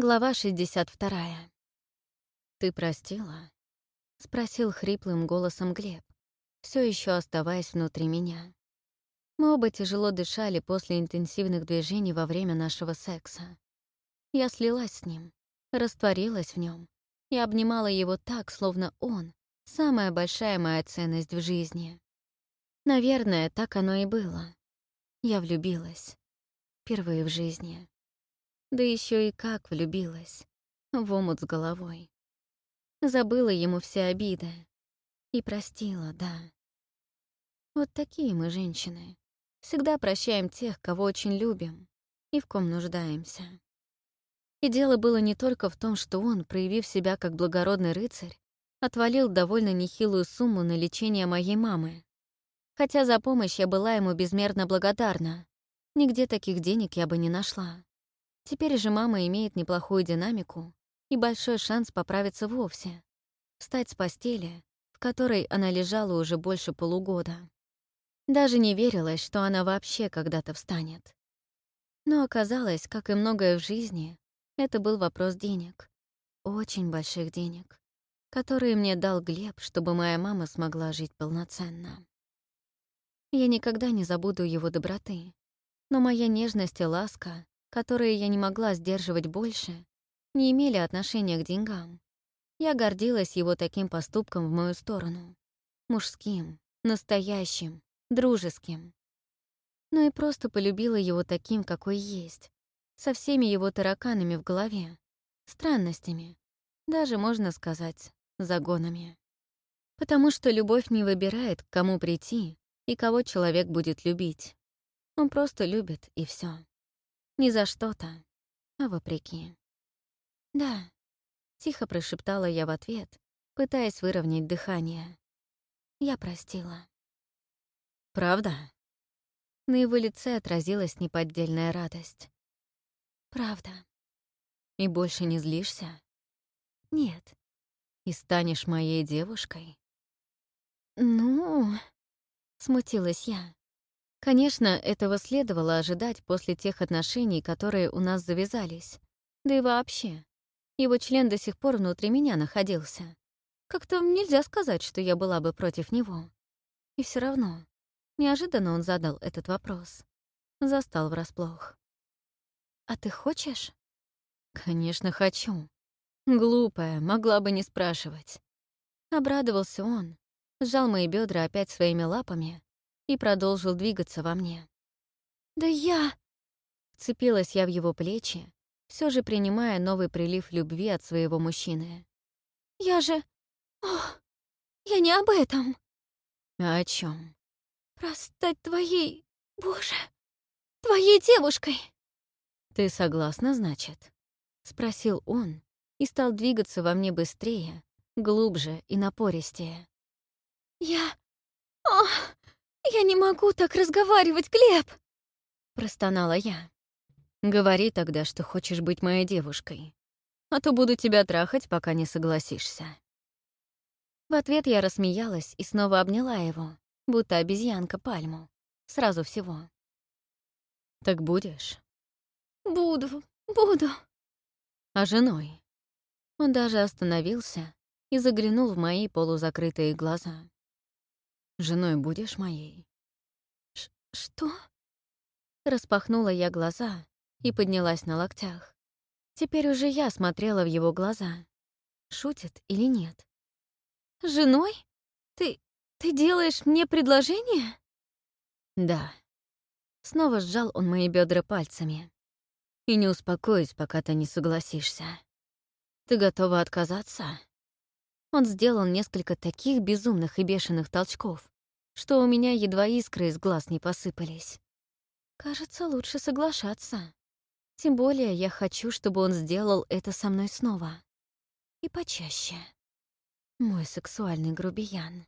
Глава 62. «Ты простила?» — спросил хриплым голосом Глеб, все еще оставаясь внутри меня. Мы оба тяжело дышали после интенсивных движений во время нашего секса. Я слилась с ним, растворилась в нем и обнимала его так, словно он — самая большая моя ценность в жизни. Наверное, так оно и было. Я влюбилась. Впервые в жизни. Да еще и как влюбилась. В омут с головой. Забыла ему все обиды. И простила, да. Вот такие мы, женщины. Всегда прощаем тех, кого очень любим и в ком нуждаемся. И дело было не только в том, что он, проявив себя как благородный рыцарь, отвалил довольно нехилую сумму на лечение моей мамы. Хотя за помощь я была ему безмерно благодарна. Нигде таких денег я бы не нашла. Теперь же мама имеет неплохую динамику и большой шанс поправиться вовсе, встать с постели, в которой она лежала уже больше полугода. Даже не верилось, что она вообще когда-то встанет. Но оказалось, как и многое в жизни, это был вопрос денег. Очень больших денег, которые мне дал Глеб, чтобы моя мама смогла жить полноценно. Я никогда не забуду его доброты, но моя нежность и ласка которые я не могла сдерживать больше, не имели отношения к деньгам. Я гордилась его таким поступком в мою сторону. Мужским, настоящим, дружеским. Но и просто полюбила его таким, какой есть, со всеми его тараканами в голове, странностями, даже, можно сказать, загонами. Потому что любовь не выбирает, к кому прийти и кого человек будет любить. Он просто любит, и все. Не за что-то, а вопреки. «Да», — тихо прошептала я в ответ, пытаясь выровнять дыхание. Я простила. «Правда?» На его лице отразилась неподдельная радость. «Правда». «И больше не злишься?» «Нет». «И станешь моей девушкой?» «Ну...» — смутилась я. Конечно, этого следовало ожидать после тех отношений, которые у нас завязались. Да и вообще. Его член до сих пор внутри меня находился. Как-то нельзя сказать, что я была бы против него. И все равно, неожиданно он задал этот вопрос. Застал врасплох. «А ты хочешь?» «Конечно, хочу. Глупая, могла бы не спрашивать». Обрадовался он, сжал мои бедра опять своими лапами, и продолжил двигаться во мне. «Да я...» Вцепилась я в его плечи, все же принимая новый прилив любви от своего мужчины. «Я же... Ох, я не об этом!» «А о чем? «Про стать твоей... Боже... Твоей девушкой!» «Ты согласна, значит?» — спросил он и стал двигаться во мне быстрее, глубже и напористее. «Я... Ох, «Я не могу так разговаривать, Глеб!» Простонала я. «Говори тогда, что хочешь быть моей девушкой, а то буду тебя трахать, пока не согласишься». В ответ я рассмеялась и снова обняла его, будто обезьянка пальму. Сразу всего. «Так будешь?» «Буду, буду». «А женой?» Он даже остановился и заглянул в мои полузакрытые глаза. Женой будешь моей?» Ш «Что?» Распахнула я глаза и поднялась на локтях. Теперь уже я смотрела в его глаза. Шутит или нет? «Женой? Ты... ты делаешь мне предложение?» «Да». Снова сжал он мои бедра пальцами. «И не успокоюсь, пока ты не согласишься. Ты готова отказаться?» Он сделал несколько таких безумных и бешеных толчков, что у меня едва искры из глаз не посыпались. Кажется, лучше соглашаться. Тем более я хочу, чтобы он сделал это со мной снова. И почаще. Мой сексуальный грубиян.